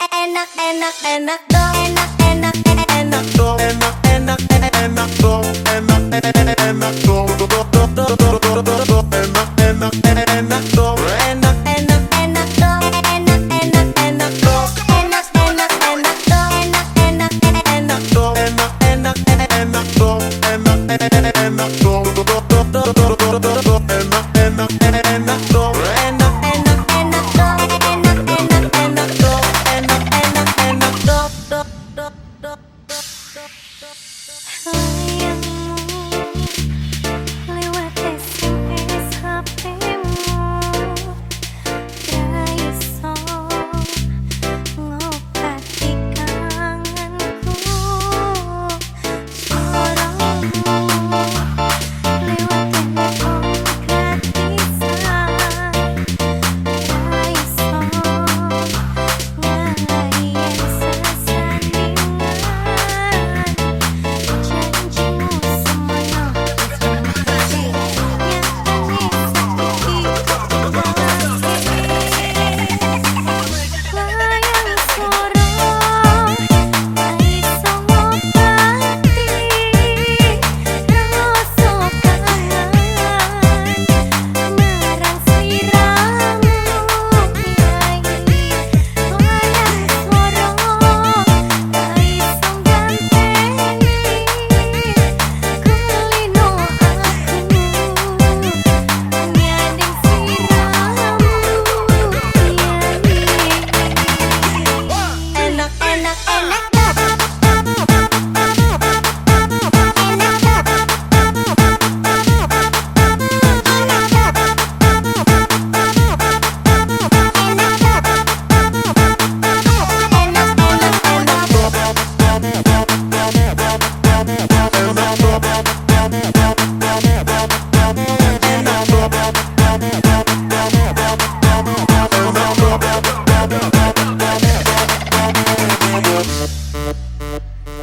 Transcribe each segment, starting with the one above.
enak enak enak dong enak enak enak dong enak enak enak dong enak enak enak dong I am.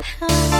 How